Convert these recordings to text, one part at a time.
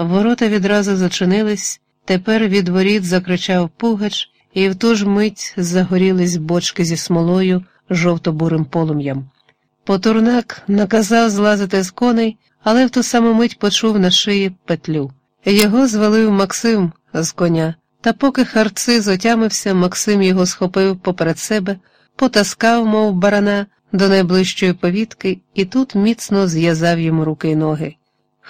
Ворота відразу зачинились, тепер від воріт закричав пугач, і в ту ж мить загорілись бочки зі смолою жовто-бурим полум'ям. Потурнак наказав злазити з коней, але в ту саму мить почув на шиї петлю. Його звалив Максим з коня, та поки харциз отямився, Максим його схопив поперед себе, потаскав, мов барана, до найближчої повітки і тут міцно зв'язав йому руки й ноги.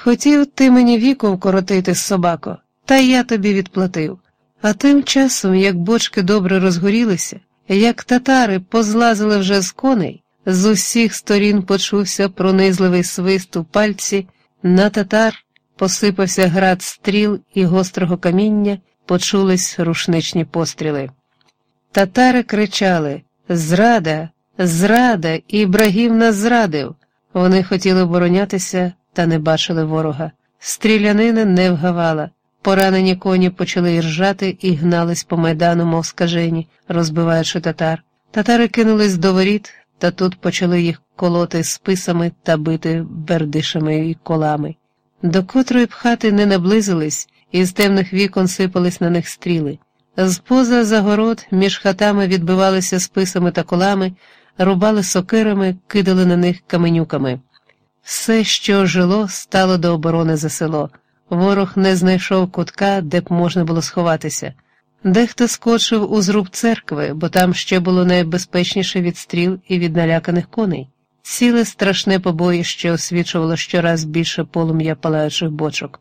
Хотів ти мені віку вкоротити, собако, та я тобі відплатив. А тим часом, як бочки добре розгорілися, як татари позлазили вже з коней, з усіх сторін почувся пронизливий свист у пальці, на татар посипався град стріл і гострого каміння, почулись рушничні постріли. Татари кричали Зрада, зрада, Ібрагім нас зрадив. Вони хотіли оборонятися, та не бачили ворога. Стрілянина не вгавала. Поранені коні почали іржати і гнались по майдану, мов скажені, розбиваючи татар. Татари кинулись до воріт, та тут почали їх колоти списами та бити бердишами і колами. До котрої б хати не наблизились, і з темних вікон сипались на них стріли. З поза загород між хатами відбивалися списами та колами, рубали сокирами, кидали на них каменюками. Все, що жило, стало до оборони за село. Ворог не знайшов кутка, де б можна було сховатися. Дехто скочив у зруб церкви, бо там ще було найбезпечніше від стріл і від наляканих коней. Ціле страшне побоїще освічувало щораз більше полум'я палаючих бочок.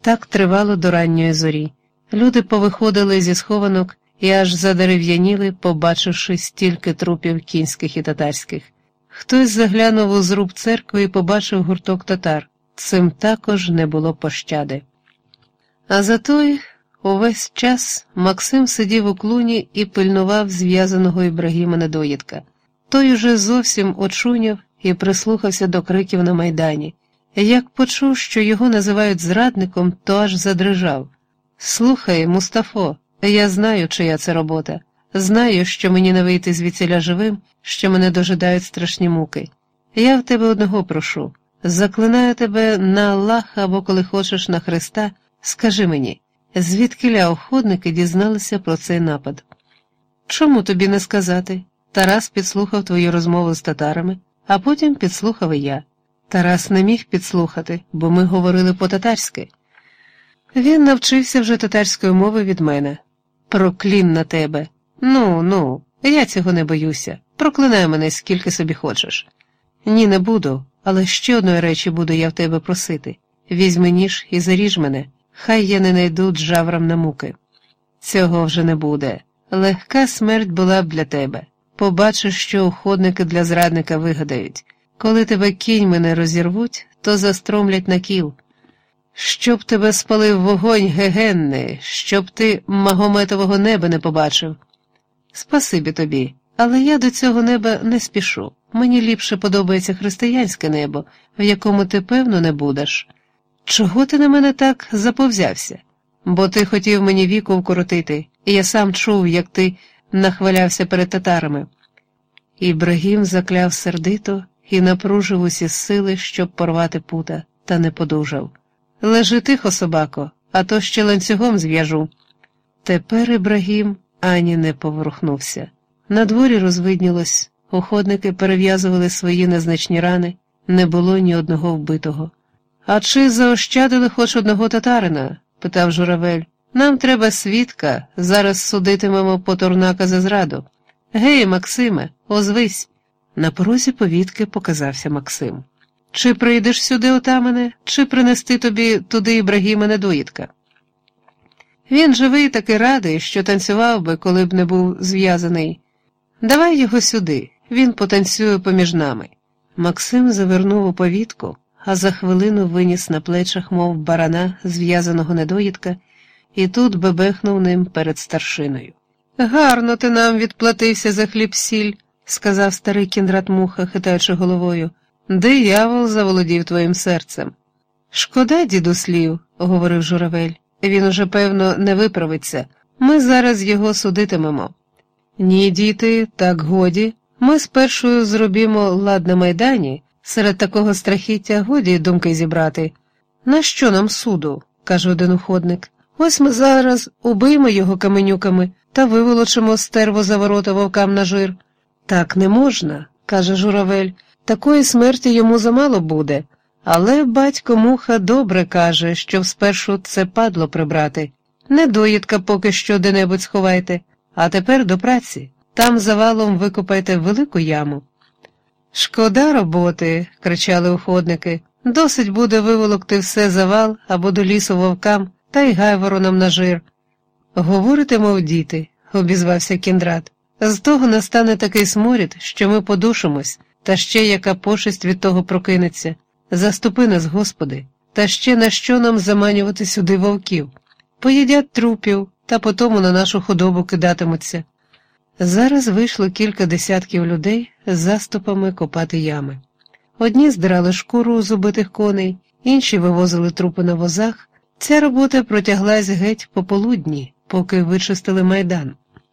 Так тривало до ранньої зорі. Люди повиходили зі схованок і аж задерев'яніли, побачивши стільки трупів кінських і татарських. Хтось заглянув у зруб церкви і побачив гурток татар. Цим також не було пощади. А за той увесь час Максим сидів у клуні і пильнував зв'язаного Ібрагіма недоїдка. Той уже зовсім очуняв і прислухався до криків на майдані. Як почув, що його називають зрадником, то аж задрижав. Слухай, Мустафо, я знаю, чия це робота. Знаю, що мені не вийти звідсіля живим, що мене дожидають страшні муки. Я в тебе одного прошу. Заклинаю тебе на Аллаха або коли хочеш на Христа, скажи мені, звідкиля охотники дізналися про цей напад? Чому тобі не сказати? Тарас підслухав твою розмову з татарами, а потім підслухав і я. Тарас не міг підслухати, бо ми говорили по-татарськи. Він навчився вже татарської мови від мене. Проклін на тебе. Ну, ну, я цього не боюся. Проклинай мене скільки собі хочеш. Ні, не буду, але ще одної речі буду я в тебе просити візьми ніж і заріж мене, хай я не найду джаврам на муки. Цього вже не буде. Легка смерть була б для тебе. Побачиш, що уходники для зрадника вигадають. Коли тебе кіньми не розірвуть, то застромлять на кіл. Щоб тебе спалив вогонь гегенний, щоб ти магометового неба не побачив. Спасибі тобі, але я до цього неба не спішу. Мені ліпше подобається християнське небо, в якому ти, певно, не будеш. Чого ти на мене так заповзявся? Бо ти хотів мені віку вкоротити, і я сам чув, як ти нахвалявся перед татарами. Ібрагім закляв сердито і напружив усі сили, щоб порвати пута, та не подужав. Лежи тихо, собако, а то ще ланцюгом зв'яжу. Тепер Ібрагім ані не поворухнувся. На дворі розвиднілось, уходники перев'язували свої незначні рани, не було ні одного вбитого. А чи заощадили хоч одного татарина? питав журавель. Нам треба свідка, зараз судитимемо Потурнака за зраду. Гей, Максиме, озвись. На порозі повітки показався Максим. Чи прийдеш сюди, отамане, чи принести тобі туди Ібрагіма недоїдка? Він живий таки радий, що танцював би, коли б не був зв'язаний. Давай його сюди, він потанцює поміж нами. Максим завернув у повітку, а за хвилину виніс на плечах, мов барана, зв'язаного недоїдка, і тут бебехнув ним перед старшиною. Гарно ти нам відплатився за хліб сіль, сказав старий кіндрат муха, хитаючи головою. Диявол заволодів твоїм серцем. Шкода, діду слів, говорив журавель. Він уже, певно, не виправиться. Ми зараз його судитимемо. Ні, діти, так годі. Ми спершу зробімо лад на майдані, серед такого страхіття годі думки зібрати. На що нам суду? каже один уходник. Ось ми зараз убиймо його каменюками та виволочимо стерво за ворота вовкам на жир. Так не можна, каже журавель, такої смерті йому замало буде. Але батько муха добре каже, що спершу це падло прибрати. Недоїдка поки що де-небудь сховайте, а тепер до праці. Там завалом викопайте велику яму. Шкода роботи, кричали уходники. Досить буде виволокти все завал або до лісу вовкам та й гайворонам на жир. Говорите, мов діти, обізвався кіндрат. З того настане такий сморід, що ми подушимось, та ще яка пошесть від того прокинеться. Заступи нас, Господи, та ще на що нам заманювати сюди вовків? Поїдять трупів та потому на нашу худобу кидатимуться. Зараз вийшло кілька десятків людей з заступами копати ями. Одні здирали шкуру з убитих коней, інші вивозили трупи на возах. Ця робота протяглась геть пополудні, поки вичистили майдан.